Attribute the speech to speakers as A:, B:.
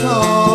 A: song.